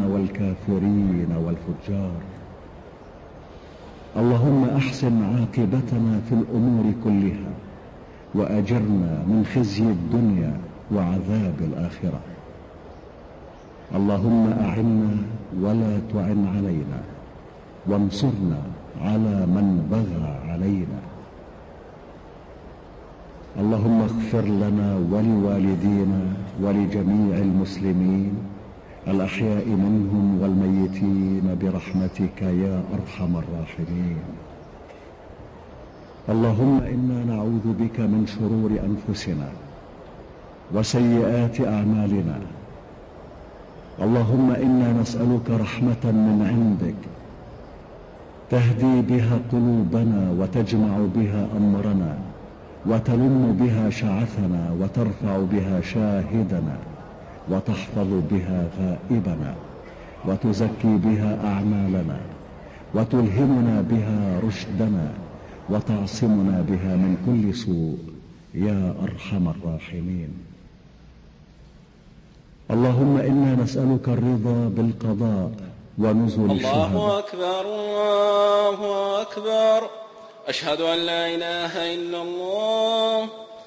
والكافرين والفجار. اللهم أحسن عاقبتنا في الأمور كلها وأجرنا من خزي الدنيا وعذاب الآخرة. اللهم أعنا ولا تعن علينا وانصرنا على من بغى علينا. اللهم اغفر لنا ولوالدينا ولجميع المسلمين الأحياء منهم والميتين برحمتك يا أرحم الراحمين. اللهم إنا نعوذ بك من شرور أنفسنا وسيئات أعمالنا. اللهم إنا نسألك رحمة من عندك تهدي بها قلوبنا وتجمع بها أمرنا وتلم بها شعثنا وترفع بها شاهدنا. وتحفظ بها غائبنا وتزكي بها أعمالنا وتلهمنا بها رشدنا وتعصمنا بها من كل سوء. يا أرحم الراحمين. اللهم إنا نسألك الرضا بالقضاء ونزل الشهداء الله أكبر الله أكبر. أشهد أن لا إله إلا الله.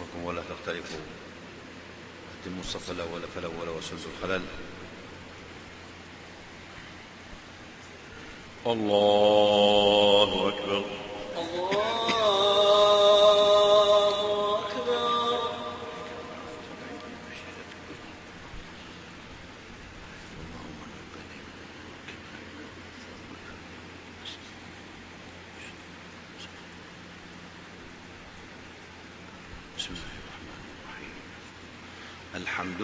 صفوفكم ولا تختلفوا. أتموا الصف الأول فالأول وسدوا الخلل. الله أكبر الله أكبر بسم الله الرحمن الرحيم الحمد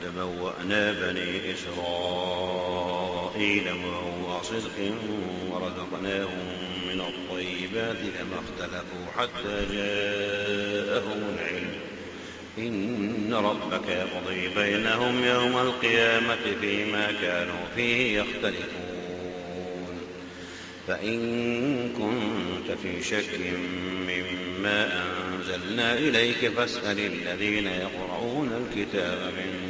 ولقد بوأنا بني إسرائيل مبوأ صدق ورزقناهم من الطيبات فما اختلفوا حتى جاءهم العلم. إن ربك يقضي بينهم يوم القيامة فيما كانوا فيه يختلفون. فإن كنت في شك مما أنزلنا إليك فاسأل الذين يقرؤون الكتاب من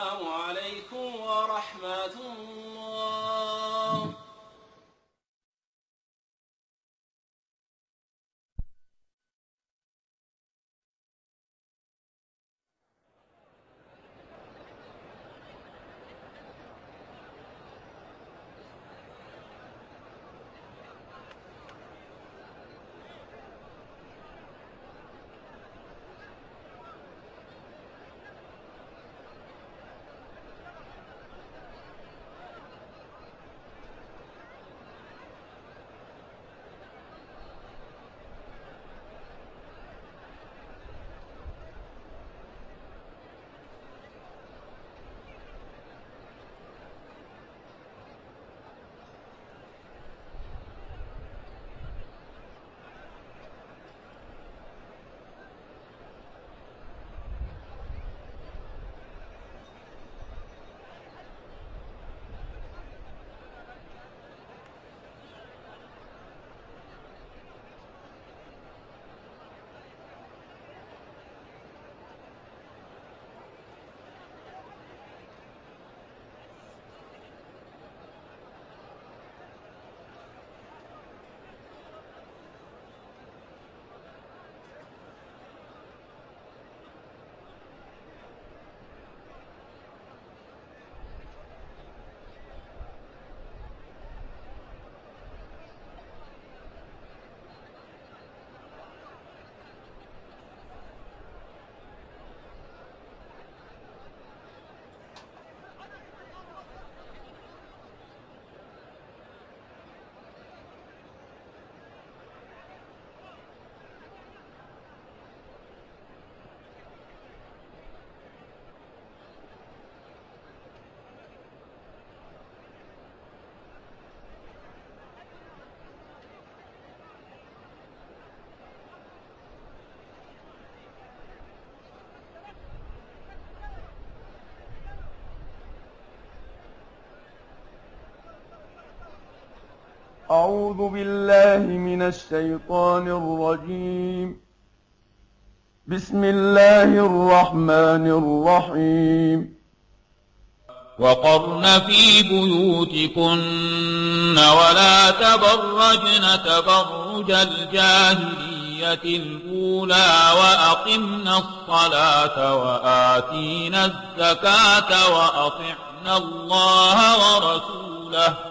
أعوذ بالله من الشيطان الرجيم. بسم الله الرحمن الرحيم. وقرن في بيوتكن ولا تبرجن تبرج الجاهلية الأولى وأقمنا الصلاة وآتينا الزكاة وأطعنا الله ورسوله.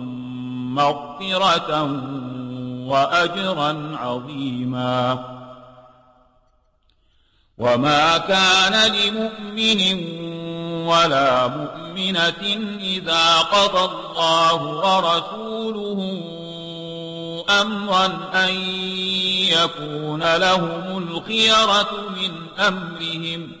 مغفرة وأجرا عظيما. وما كان لمؤمن ولا مؤمنة إذا قضى الله ورسوله أمرا أن يكون لهم الخيرة من أمرهم.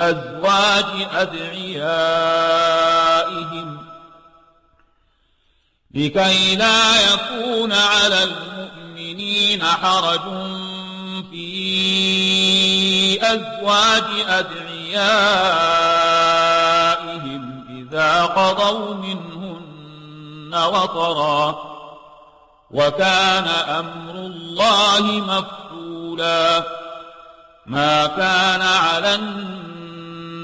أزواج أدعيائهم لكي لا يكون على المؤمنين حرج في أزواج أدعيائهم إذا قضوا منهن وطرا وكان أمر الله مفعولا ما كان على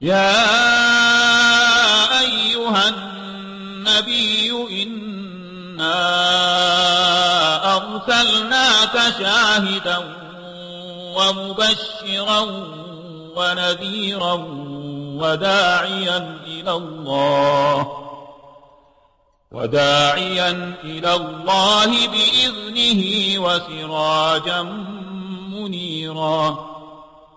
يا أيها النبي إنا أرسلناك شاهدا ومبشرا ونذيرا وداعيا إلى الله وداعيا إلى الله بإذنه وسراجا منيرا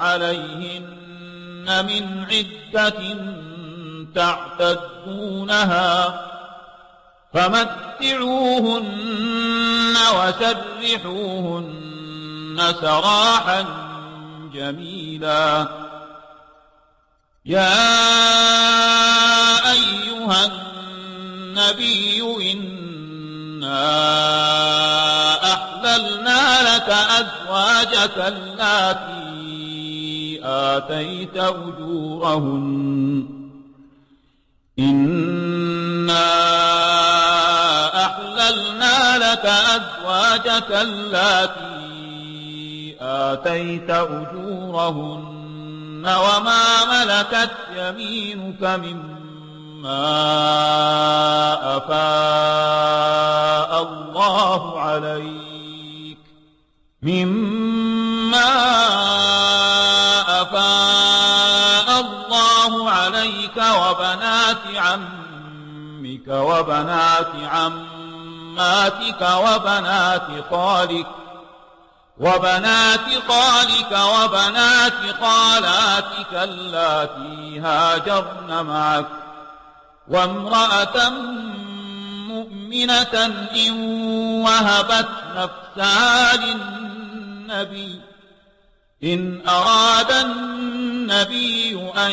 عليهن من عدة تعتدونها فمتعوهن وسرحوهن سراحا جميلا. يا أيها النبي إن أحللنا لك أزواجك التي آتيت أجورهن. إنا أحللنا لك أزواجك التي آتيت أجورهن وما ملكت يمينك مما أفاء الله عليك. مما وبنات عماتك وبنات خالك وبنات خالك وبنات خالاتك اللاتي هاجرن معك وامرأة مؤمنة إن وهبت نفسها للنبي إن أراد النبي أن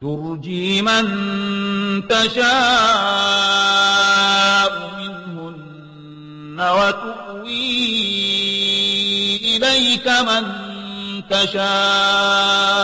ترجي من تشاء منهن وتؤوي إليك من تشاء.